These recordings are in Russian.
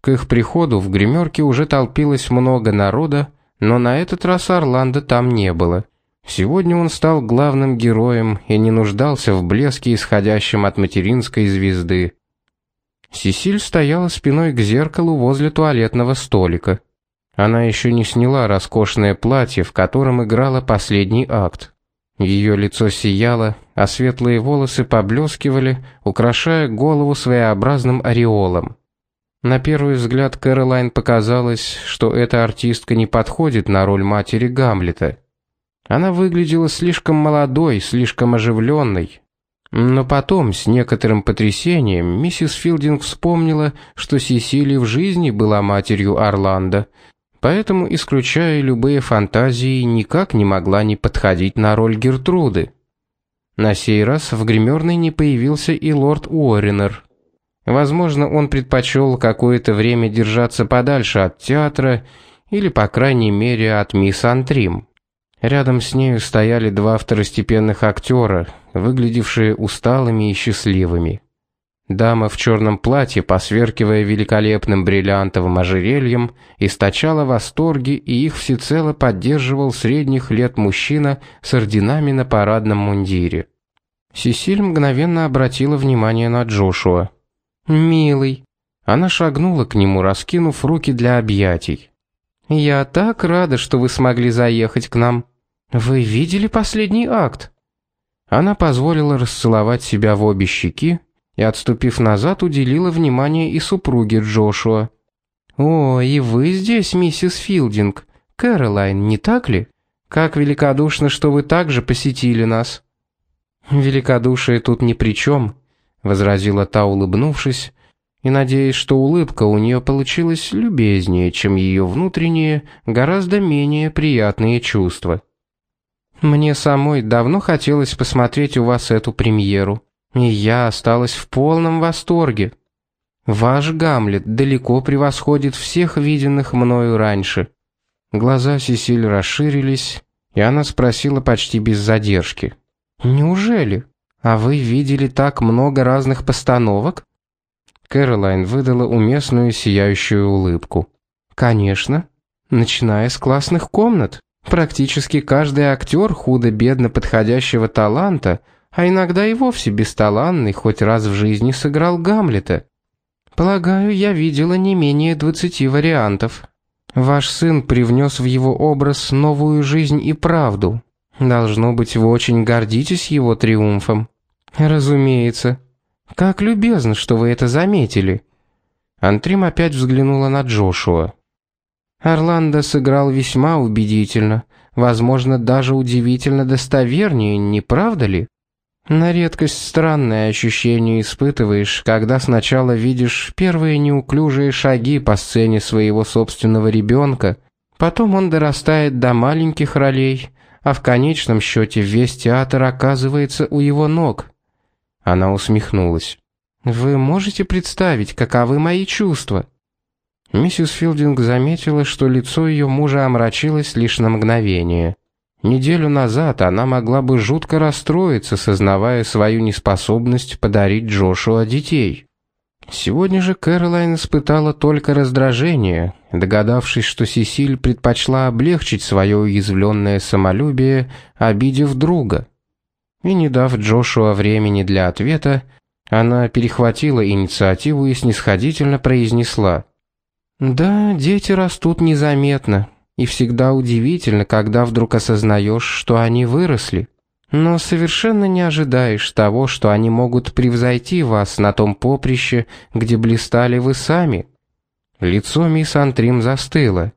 К их приходу в гримерке уже толпилось много народа, но на этот раз Орландо там не было. Сегодня он стал главным героем и не нуждался в блеске, исходящем от материнской звезды. Сесиль стояла спиной к зеркалу возле туалетного столика. Она еще не сняла роскошное платье, в котором играла последний акт. Ее лицо сияло, а светлые волосы поблескивали, украшая голову своеобразным ореолом. На первый взгляд Кэролайн показалось, что эта артистка не подходит на роль матери Гамлета. Она выглядела слишком молодой, слишком оживленной. Но потом, с некоторым потрясением, миссис Филдинг вспомнила, что Сесили в жизни была матерью Орландо, поэтому, исключая любые фантазии, никак не могла не подходить на роль Гертруды. На сей раз в гримерной не появился и лорд Уорренер. Возможно, он предпочел какое-то время держаться подальше от театра или, по крайней мере, от мисс Антрим. Рядом с нею стояли два второстепенных актера, выглядевшие усталыми и счастливыми. Дама в черном платье, посверкивая великолепным бриллиантовым ожерельем, источала восторги, и их всецело поддерживал средних лет мужчина с орденами на парадном мундире. Сесиль мгновенно обратила внимание на Джошуа. «Милый». Она шагнула к нему, раскинув руки для объятий. «Я так рада, что вы смогли заехать к нам. Вы видели последний акт?» Она позволила расцеловать себя в обе щеки и, отступив назад, уделила внимание и супруге Джошуа. «О, и вы здесь, миссис Филдинг. Кэролайн, не так ли? Как великодушно, что вы также посетили нас». «Великодушие тут ни при чем», возразила та, улыбнувшись, и надеясь, что улыбка у нее получилась любезнее, чем ее внутренние, гораздо менее приятные чувства. Мне самой давно хотелось посмотреть у вас эту премьеру, и я осталась в полном восторге. Ваш Гамлет далеко превосходит всех виденных мною раньше. Глаза Сесиль расширились, и она спросила почти без задержки: "Неужели?" А вы видели так много разных постановок? Кэролайн выдала уместную сияющую улыбку. Конечно, начиная с классных комнат. Практически каждый актер худо-бедно подходящего таланта, а иногда и вовсе бесталанный, хоть раз в жизни сыграл Гамлета. Полагаю, я видела не менее двадцати вариантов. Ваш сын привнес в его образ новую жизнь и правду. Должно быть, вы очень гордитесь его триумфом. Разумеется. Как любезно, что вы это заметили. Антрим опять взглянула на Джошуа. Орландо сыграл весьма убедительно, возможно, даже удивительно достовернее, не правда ли? На редкость странное ощущение испытываешь, когда сначала видишь первые неуклюжие шаги по сцене своего собственного ребенка, потом он дорастает до маленьких ролей, а в конечном счете весь театр оказывается у его ног. Она усмехнулась. Вы можете представить, каковы мои чувства? Миссис Филдинг заметила, что лицо ее мужа омрачилось лишь на мгновение. Неделю назад она могла бы жутко расстроиться, сознавая свою неспособность подарить Джошуа детей. Сегодня же Кэролайн испытала только раздражение, догадавшись, что Сесиль предпочла облегчить свое уязвленное самолюбие, обидев друга. И не дав Джошуа времени для ответа, она перехватила инициативу и снисходительно произнесла: "Да, дети растут незаметно, и всегда удивительно, когда вдруг осознаешь, что они выросли, но совершенно не ожидаешь того, что они могут превзойти вас на том поприще, где блистали вы сами". Лицо мисс Антрим застыло.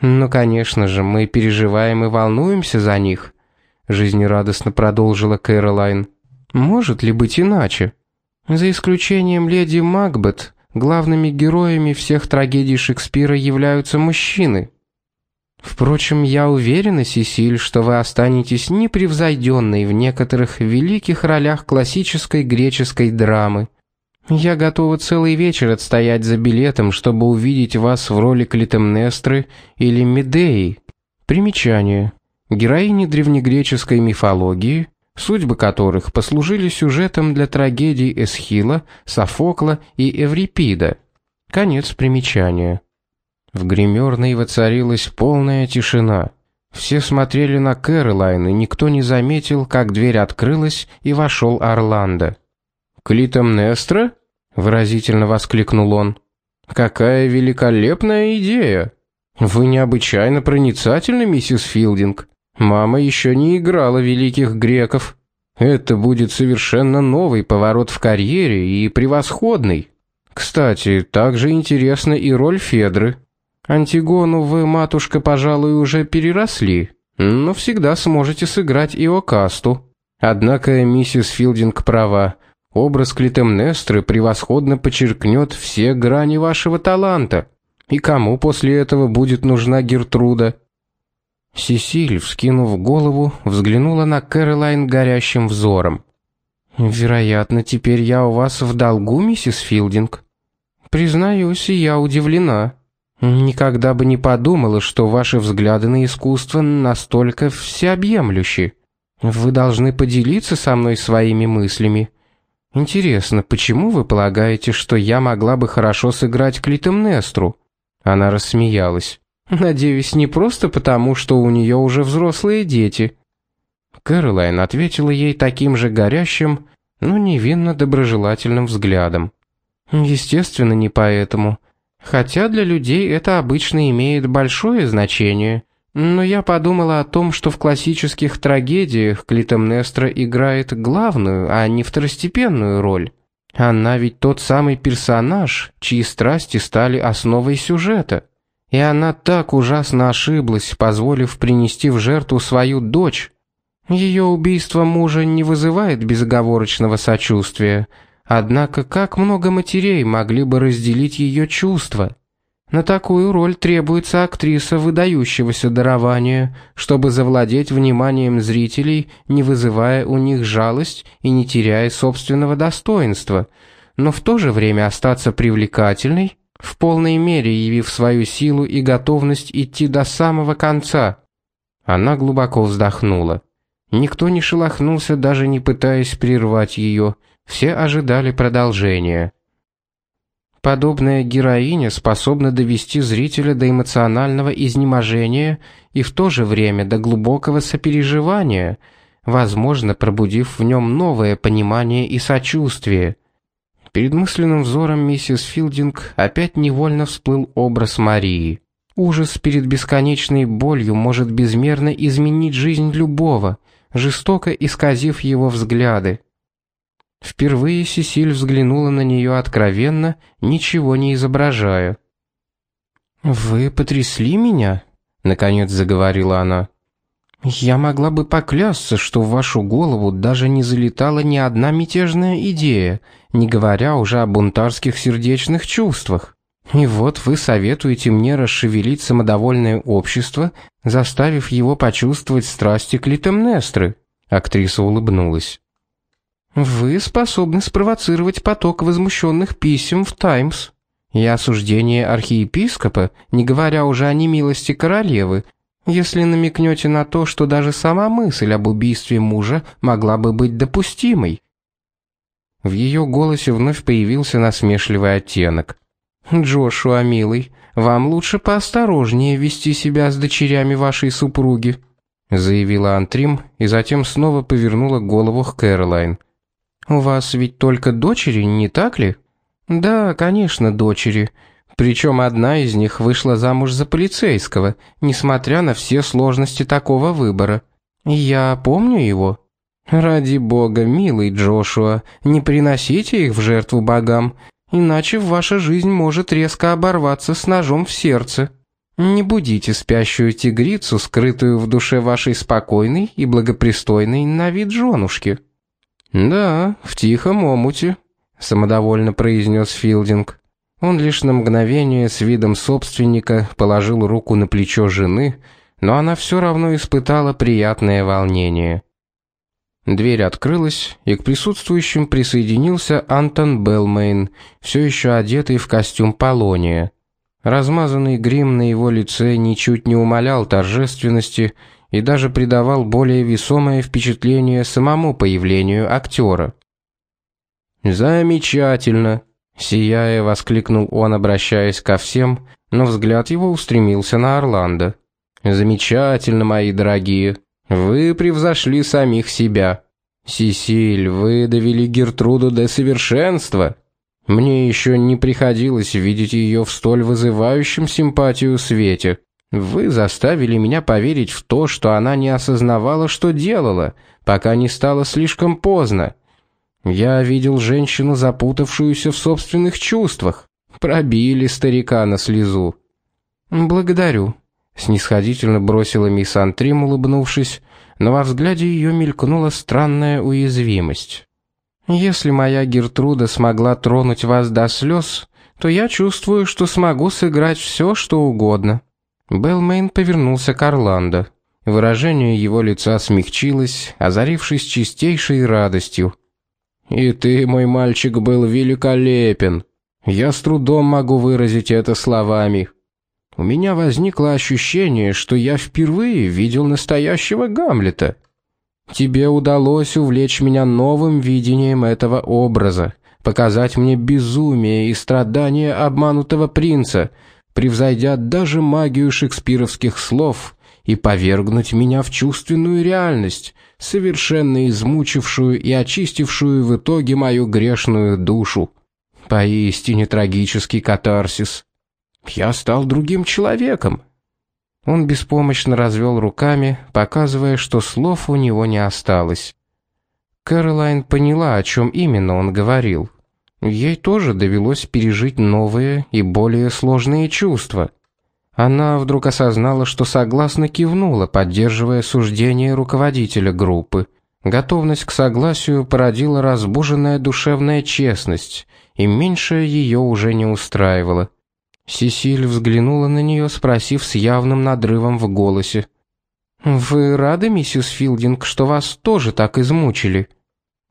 "Ну, конечно же, мы переживаем и волнуемся за них" жизнерадостно продолжила Кэролайн. Может ли быть иначе? За исключением леди Макбет, главными героями всех трагедий Шекспира являются мужчины. Впрочем, я уверена, Сесиль, что вы останетесь непревзойденной в некоторых великих ролях классической греческой драмы. Я готова целый вечер отстоять за билетом, чтобы увидеть вас в роли Клитемнестры или Медеи. Примечание героини древнегреческой мифологии, судьбы которых послужили сюжетом для трагедий Эсхила, Софокла и Эврипида. Конец примечания. В гримерной воцарилась полная тишина. Все смотрели на Кэролайн, и никто не заметил, как дверь открылась и вошел Орландо. «Клитомнестра?» — выразительно воскликнул он. «Какая великолепная идея! Вы необычайно проницательны, миссис Филдинг. Мама еще не играла великих греков. Это будет совершенно новый поворот в карьере и превосходный. Кстати, также интересна и роль Федры. Антигону вы, матушка, пожалуй, уже переросли, но всегда сможете сыграть и Окасту. Однако миссис Филдинг права. Образ Клитемнестры превосходно подчеркнет все грани вашего таланта. И кому после этого будет нужна Гертруда? Сесиль, вскинув голову, взглянула на Кэролайн горящим взором. Вероятно, теперь я у вас в долгу, миссис Филдинг. Признаюсь, я удивлена. Никогда бы не подумала, что ваши взгляды на искусство настолько всеобъемлющи. Вы должны поделиться со мной своими мыслями. Интересно, почему вы полагаете, что я могла бы хорошо сыграть Клитемнестру? Она рассмеялась. Надеюсь, не просто потому, что у нее уже взрослые дети. Кэролайн ответила ей таким же горящим, но невинно доброжелательным взглядом. Естественно, не поэтому. Хотя для людей это обычно имеет большое значение. Но я подумала о том, что в классических трагедиях Клитемнестра играет главную, а не второстепенную роль. Она ведь тот самый персонаж, чьи страсти стали основой сюжета. И она так ужасно ошиблась, позволив принести в жертву свою дочь. Ее убийство мужа не вызывает безоговорочного сочувствия, Однако как много матерей могли бы разделить ее чувства? На такую роль требуется актриса выдающегося дарования, чтобы завладеть вниманием зрителей, не вызывая у них жалость и не теряя собственного достоинства, но в то же время остаться привлекательной, в полной мере явив свою силу и готовность идти до самого конца. Она глубоко вздохнула. Никто не шелохнулся, даже не пытаясь прервать ее, все ожидали продолжения. Подобная героиня способна довести зрителя до эмоционального изнеможения и в то же время до глубокого сопереживания, возможно, пробудив в нем новое понимание и сочувствие. Перед мысленным взором миссис Филдинг опять невольно всплыл образ Марии. Ужас перед бесконечной болью может безмерно изменить жизнь любого, жестоко исказив его взгляды. Впервые Сесиль взглянула на нее откровенно, ничего не изображая. «Вы потрясли меня?» — наконец заговорила она. «Я могла бы поклясться, что в вашу голову даже не залетала ни одна мятежная идея, не говоря уже о бунтарских сердечных чувствах. И вот вы советуете мне расшевелить самодовольное общество, заставив его почувствовать страсти Клитемнестры». Актриса улыбнулась. Вы способны спровоцировать поток возмущенных писем в Таймс и осуждение архиепископа, не говоря уже о немилости королевы, если намекнете на то, что даже сама мысль об убийстве мужа могла бы быть допустимой. В ее голосе вновь появился насмешливый оттенок. Джошуа, милый, вам лучше поосторожнее вести себя с дочерями вашей супруги, заявила Антрим и затем снова повернула голову к Кэролайн. У вас ведь только дочери, не так ли? Да, конечно, дочери. Причем одна из них вышла замуж за полицейского, несмотря на все сложности такого выбора. Я помню его. Ради бога, милый Джошуа, не приносите их в жертву богам, иначе ваша жизнь может резко оборваться с ножом в сердце. Не будите спящую тигрицу, скрытую в душе вашей спокойной и благопристойной на вид женушки. Да, в тихом омуте, самодовольно произнес Филдинг. Он лишь на мгновение с видом собственника положил руку на плечо жены, но она все равно испытала приятное волнение. Дверь открылась, и к присутствующим присоединился Антон Белмейн, все еще одетый в костюм Полония. Размазанный грим на его лице ничуть не умалял торжественности, и даже придавал более весомое впечатление самому появлению актера. Замечательно, Сияя, воскликнул он, обращаясь ко всем, но взгляд его устремился на Орландо. Замечательно, мои дорогие. Вы превзошли самих себя. Сисиль, вы довели Гертруду до совершенства. Мне еще не приходилось видеть ее в столь вызывающем симпатию свете. Вы заставили меня поверить в то, что она не осознавала, что делала, пока не стало слишком поздно. Я видел женщину, запутавшуюся в собственных чувствах. Пробили старика на слезу. Благодарю, снисходительно бросила мисс Антрим, улыбнувшись, но во взгляде ее мелькнула странная уязвимость. Если моя Гертруда смогла тронуть вас до слез, то я чувствую, что смогу сыграть все, что угодно. Белмейн повернулся к Орландо. Выражение его лица смягчилось, озарившись чистейшей радостью. И ты, мой мальчик, был великолепен. Я с трудом могу выразить это словами. У меня возникло ощущение, что я впервые видел настоящего Гамлета. Тебе удалось увлечь меня новым видением этого образа, показать мне безумие и страдания обманутого принца, превзойдя даже магию шекспировских слов и повергнуть меня в чувственную реальность, совершенно измучившую и очистившую в итоге мою грешную душу. Поистине трагический катарсис. Я стал другим человеком. Он беспомощно развел руками, показывая, что слов у него не осталось. Кэролайн поняла, о чем именно он говорил. Ей тоже довелось пережить новые и более сложные чувства. Она вдруг осознала, что согласно кивнула, поддерживая суждение руководителя группы. Готовность к согласию породила разбуженная душевная честность, и меньшее ее уже не устраивало. Сесиль взглянула на нее, спросив с явным надрывом в голосе: "Вы рады, миссис Филдинг, что вас тоже так измучили?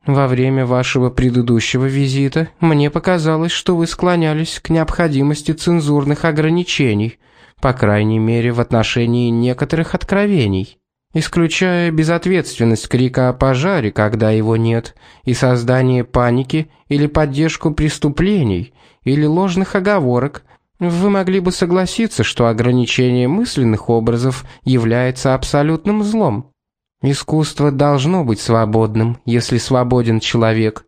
Во время вашего предыдущего визита мне показалось, что вы склонялись к необходимости цензурных ограничений, по крайней мере, в отношении некоторых откровений." исключая безответственность крика о пожаре, когда его нет, и создание паники или поддержку преступлений, или ложных оговорок, вы могли бы согласиться, что ограничение мысленных образов является абсолютным злом. Искусство должно быть свободным, если свободен человек.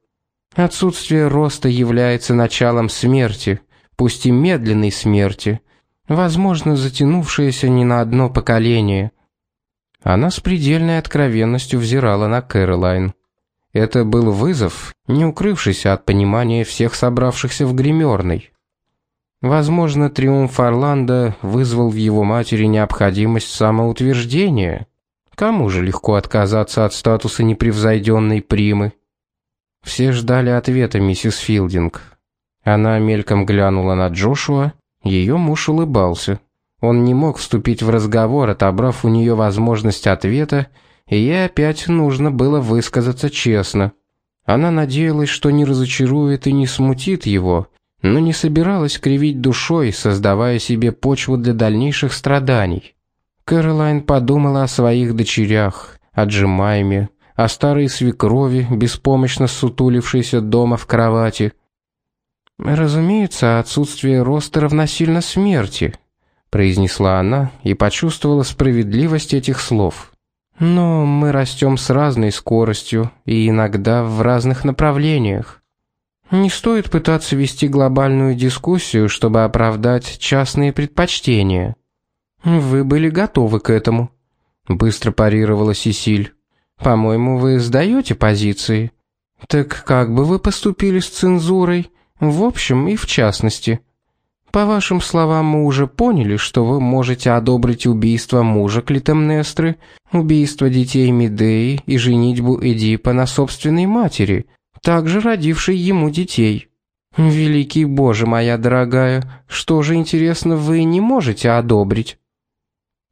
Отсутствие роста является началом смерти, пусть и медленной смерти, возможно, затянувшейся не на одно поколение. Она с предельной откровенностью взирала на Кэролайн. Это был вызов, не укрывшийся от понимания всех собравшихся в гримерной. Возможно, триумф Орландо вызвал в его матери необходимость самоутверждения. Кому же легко отказаться от статуса непревзойденной примы? Все ждали ответа миссис Филдинг. Она мельком глянула на Джошуа, ее муж улыбался. Он не мог вступить в разговор, отобрав у нее возможность ответа, и ей опять нужно было высказаться честно. Она надеялась, что не разочарует и не смутит его, но не собиралась кривить душой, создавая себе почву для дальнейших страданий. Кэролайн подумала о своих дочерях, о Джемайме, о старой свекрови, беспомощно сутулившейся дома в кровати. Разумеется, отсутствие роста равносильно смерти, произнесла она и почувствовала справедливость этих слов. Но мы растем с разной скоростью и иногда в разных направлениях. Не стоит пытаться вести глобальную дискуссию, чтобы оправдать частные предпочтения. Вы были готовы к этому, быстро парировала Сисиль. По-моему, вы сдаете позиции. Так как бы вы поступили с цензурой, в общем и в частности? По вашим словам, мы уже поняли, что вы можете одобрить убийство мужа Клитемнестры, убийство детей Медеи и женитьбу Эдипа на собственной матери, также родивший ему детей. Великий Боже, моя дорогая, что же интересно вы не можете одобрить?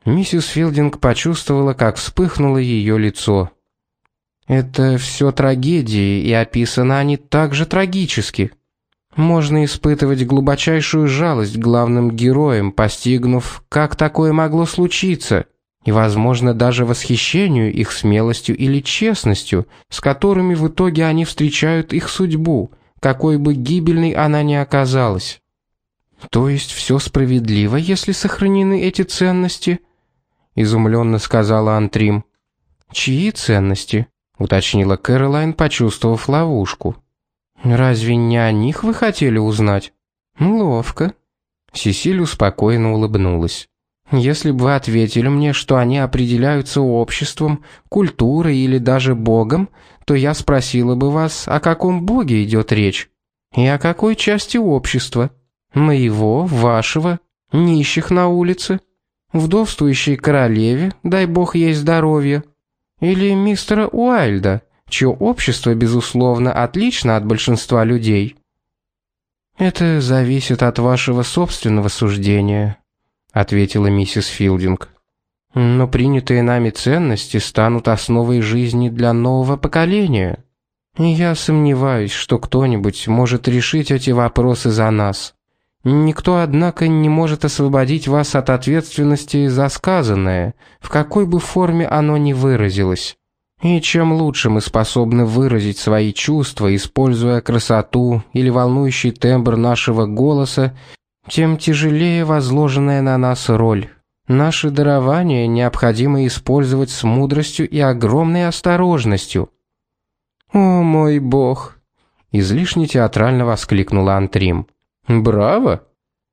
Миссис Филдинг почувствовала, как вспыхнуло ее лицо. Это все трагедии, и описаны они так же трагически. Можно испытывать глубочайшую жалость к главным героям, постигнув, как такое могло случиться и, возможно, даже восхищению их смелостью или честностью, с которыми в итоге они встречают их судьбу, какой бы гибельной она ни оказалась. То есть все справедливо, если сохранены эти ценности? Изумленно сказала Антрим. Чьи ценности? уточнила Кэролайн, почувствовав ловушку. Разве не о них вы хотели узнать? Ловко. Сесиль спокойно улыбнулась. Если бы вы ответили мне, что они определяются обществом, культурой или даже богом, то я спросила бы вас, о каком боге идет речь и о какой части общества. Моего, вашего, нищих на улице, вдовствующей королеве, дай бог ей здоровье, или мистера Уайльда, чье общество, безусловно, отлично от большинства людей. Это зависит от вашего собственного суждения, ответила миссис Филдинг. Но принятые нами ценности станут основой жизни для нового поколения. И я сомневаюсь, что кто-нибудь может решить эти вопросы за нас. Никто, однако, не может освободить вас от ответственности за сказанное, в какой бы форме оно ни выразилось. И чем лучше мы способны выразить свои чувства, используя красоту или волнующий тембр нашего голоса, тем тяжелее возложенная на нас роль. Наши дарования необходимо использовать с мудростью и огромной осторожностью. О мой бог, излишне театрально воскликнула Антрим. Браво!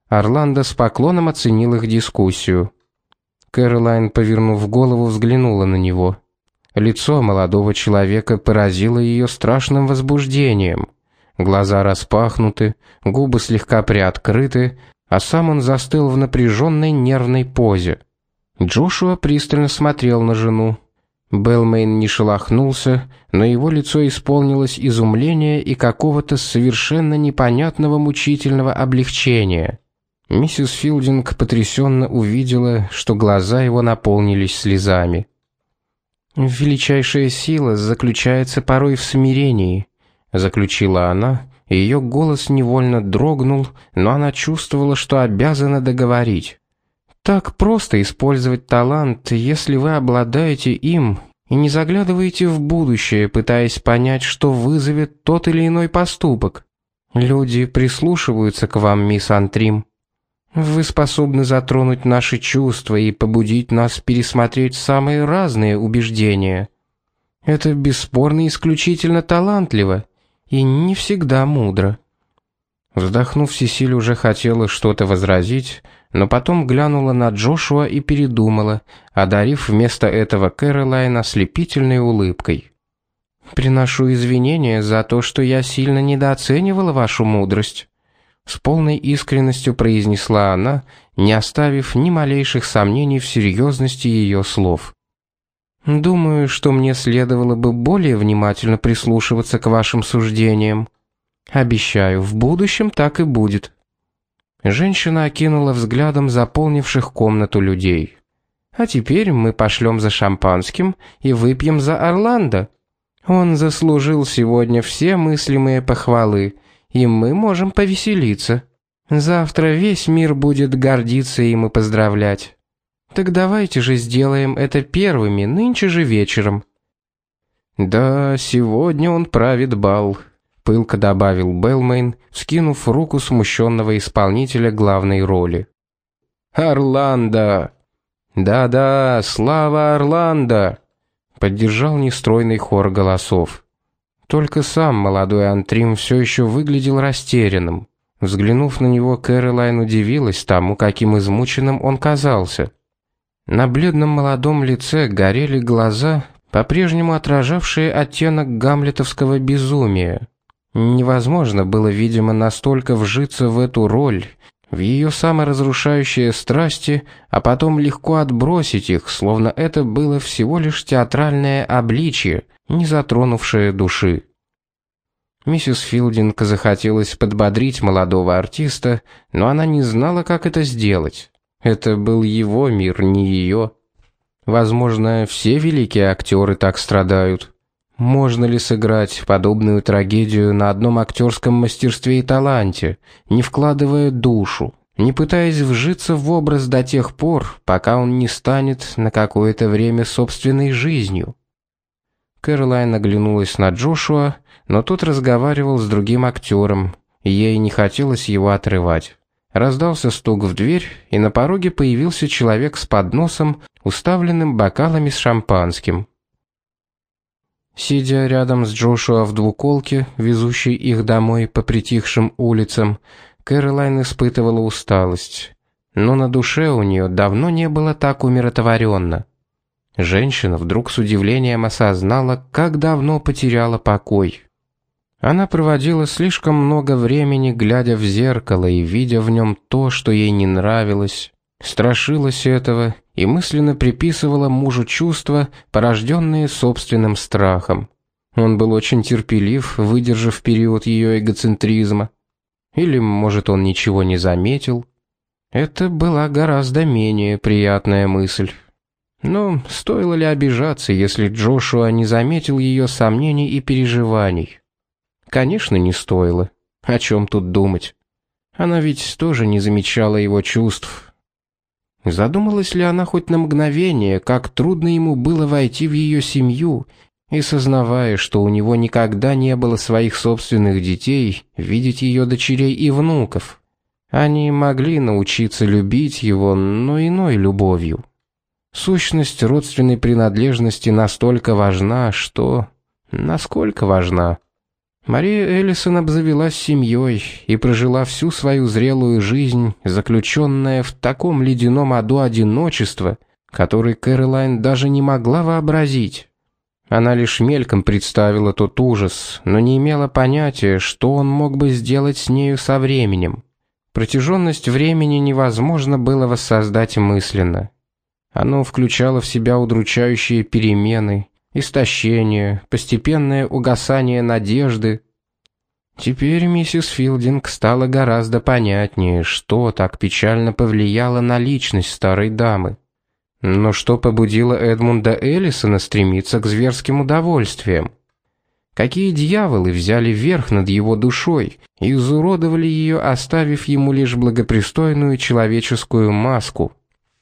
Орландо с поклоном оценил их дискуссию. Кэролайн, повернув голову, взглянула на него. Лицо молодого человека поразило ее страшным возбуждением. Глаза распахнуты, губы слегка приоткрыты, а сам он застыл в напряженной нервной позе. Джошуа пристально смотрел на жену. Белмейн не шелохнулся, но его лицо исполнилось изумления и какого-то совершенно непонятного мучительного облегчения. Миссис Филдинг потрясенно увидела, что глаза его наполнились слезами. Величайшая сила заключается порой в смирении, заключила она, и ее голос невольно дрогнул, но она чувствовала, что обязана договорить. Так просто использовать талант, если вы обладаете им и не заглядываете в будущее, пытаясь понять, что вызовет тот или иной поступок. Люди прислушиваются к вам, мисс Антрим. Вы способны затронуть наши чувства и побудить нас пересмотреть самые разные убеждения. Это бесспорно исключительно талантливо и не всегда мудро. Вздохнув, Сесиль уже хотела что-то возразить, но потом глянула на Джошуа и передумала, одарив вместо этого Кэролайн ослепительной улыбкой. Приношу извинения за то, что я сильно недооценивала вашу мудрость, с полной искренностью произнесла она, не оставив ни малейших сомнений в серьезности ее слов. Думаю, что мне следовало бы более внимательно прислушиваться к вашим суждениям. Обещаю, в будущем так и будет. Женщина окинула взглядом заполнивших комнату людей. А теперь мы пошлем за шампанским и выпьем за Орландо. Он заслужил сегодня все мыслимые похвалы, и мы можем повеселиться. Завтра весь мир будет гордиться им и поздравлять. Так давайте же сделаем это первыми нынче же вечером. Да, сегодня он правит бал, пылко добавил Белмейн, скинув руку смущенного исполнителя главной роли. Орландо. Да-да, слава Орландо, поддержал нестройный хор голосов. Только сам молодой Антрим все еще выглядел растерянным. Взглянув на него, Кэролайн удивилась тому, каким измученным он казался. На бледном молодом лице горели глаза, по-прежнему отражавшие оттенок гамлетовского безумия. Невозможно было, видимо, настолько вжиться в эту роль, в ее саморазрушающие страсти, а потом легко отбросить их, словно это было всего лишь театральное обличье, не затронувшее души. Миссис Филдинг захотелось подбодрить молодого артиста, но она не знала, как это сделать. Это был его мир, не ее. Возможно, все великие актеры так страдают. Можно ли сыграть подобную трагедию на одном актерском мастерстве и таланте, не вкладывая душу, не пытаясь вжиться в образ до тех пор, пока он не станет на какое-то время собственной жизнью? Кэролайн оглянулась на Джошуа, но тот разговаривал с другим актером, и ей не хотелось его отрывать. Раздался стук в дверь, и на пороге появился человек с подносом, уставленным бокалами с шампанским. Сидя рядом с Джошуа в двуколке, везущей их домой по притихшим улицам, Кэролайн испытывала усталость, но на душе у нее давно не было так умиротворенно. Женщина вдруг с удивлением осознала, как давно потеряла покой. Она проводила слишком много времени, глядя в зеркало и видя в нем то, что ей не нравилось, страшилась этого и мысленно приписывала мужу чувства, порожденные собственным страхом. Он был очень терпелив, выдержав период ее эгоцентризма. Или, может, он ничего не заметил. Это была гораздо менее приятная мысль. Но стоило ли обижаться, если Джошуа не заметил ее сомнений и переживаний? Конечно, не стоило. О чем тут думать? Она ведь тоже не замечала его чувств. Задумалась ли она хоть на мгновение, как трудно ему было войти в ее семью, и сознавая, что у него никогда не было своих собственных детей, видеть ее дочерей и внуков. Они могли научиться любить его, но иной любовью. Сущность родственной принадлежности настолько важна, что насколько важна. Мария Эллисон обзавелась семьей и прожила всю свою зрелую жизнь, заключенная в таком ледяном аду одиночества, который Кэролайн даже не могла вообразить. Она лишь мельком представила тот ужас, но не имела понятия, что он мог бы сделать с нею со временем. Протяженность времени невозможно было воссоздать мысленно. Оно включало в себя удручающие перемены, истощение, постепенное угасание надежды. Теперь миссис Филдинг стало гораздо понятнее, что так печально повлияло на личность старой дамы. Но что побудило Эдмунда Эллисона стремиться к зверским удовольствиям? Какие дьяволы взяли верх над его душой и изуродовали ее, оставив ему лишь благопристойную человеческую маску?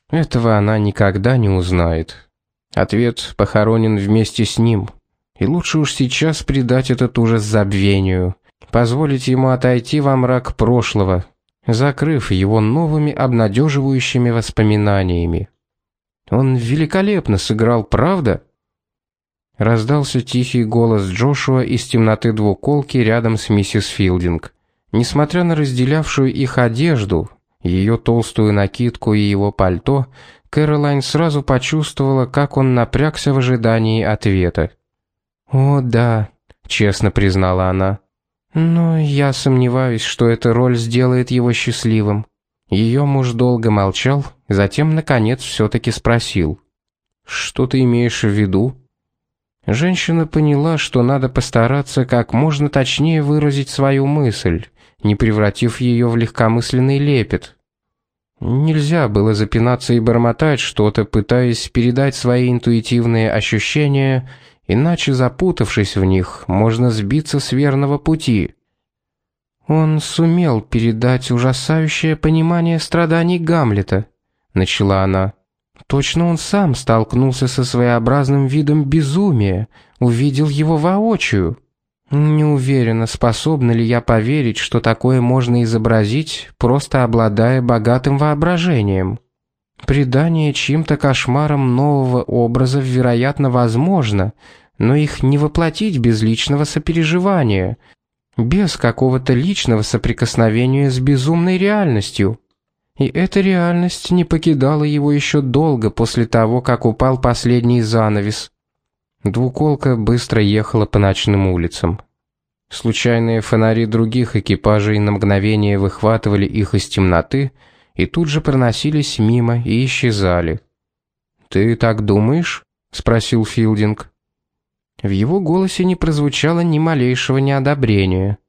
Этого она никогда не узнает. Ответ похоронен вместе с ним. И лучше уж сейчас предать этот ужас забвению, позволить ему отойти во мрак прошлого, закрыв его новыми обнадеживающими воспоминаниями. Он великолепно сыграл, правда? Раздался тихий голос Джошуа из темноты двуколки рядом с миссис Филдинг. Несмотря на разделявшую их одежду, ее толстую накидку и его пальто, Кэролайн сразу почувствовала, как он напрягся в ожидании ответа. "О, да", честно признала она. "Но я сомневаюсь, что эта роль сделает его счастливым". Ее муж долго молчал, затем наконец все таки спросил: "Что ты имеешь в виду?" Женщина поняла, что надо постараться как можно точнее выразить свою мысль, не превратив ее в легкомысленный лепет. Нельзя было запинаться и бормотать что-то, пытаясь передать свои интуитивные ощущения, иначе запутавшись в них, можно сбиться с верного пути. Он сумел передать ужасающее понимание страданий Гамлета, начала она. Точно он сам столкнулся со своеобразным видом безумия, увидел его воочию. Не уверена, способна ли я поверить, что такое можно изобразить, просто обладая богатым воображением. Придание чьим-то кошмарам нового образа, вероятно, возможно, но их не воплотить без личного сопереживания, без какого-то личного соприкосновения с безумной реальностью. И эта реальность не покидала его еще долго после того, как упал последний занавес. Двуколка быстро ехала по ночным улицам. Случайные фонари других экипажей на мгновение выхватывали их из темноты и тут же проносились мимо и исчезали. "Ты так думаешь?" спросил Филдинг. В его голосе не прозвучало ни малейшего неодобрения.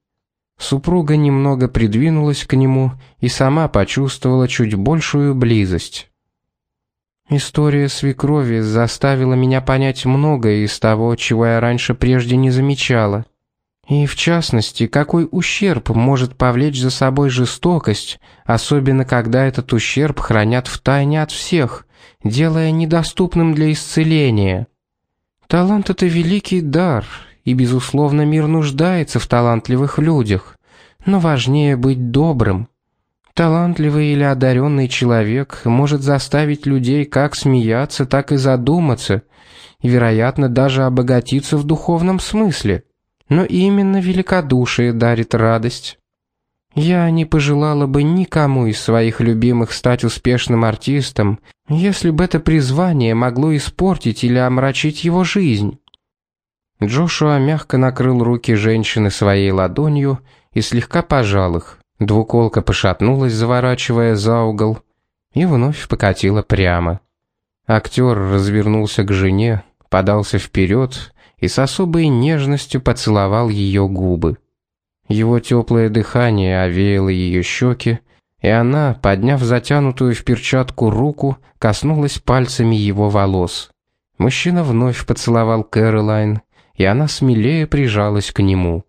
Супруга немного придвинулась к нему и сама почувствовала чуть большую близость. История свекрови заставила меня понять многое из того, чего я раньше прежде не замечала. И в частности, какой ущерб может повлечь за собой жестокость, особенно когда этот ущерб хранят в тайне от всех, делая недоступным для исцеления. Талант это великий дар, и безусловно мир нуждается в талантливых людях, но важнее быть добрым. Талантливый или одаренный человек может заставить людей как смеяться, так и задуматься, и, вероятно, даже обогатиться в духовном смысле. Но именно великодушие дарит радость. Я не пожелала бы никому из своих любимых стать успешным артистом, если бы это призвание могло испортить или омрачить его жизнь. Джошуа мягко накрыл руки женщины своей ладонью и слегка пожал их. Двуколка пошатнулась, заворачивая за угол, и вновь покатила прямо. Актер развернулся к жене, подался вперед и с особой нежностью поцеловал ее губы. Его теплое дыхание овеяло ее щеки, и она, подняв затянутую в перчатку руку, коснулась пальцами его волос. Мужчина вновь поцеловал Кэролайн, и она смелее прижалась к нему.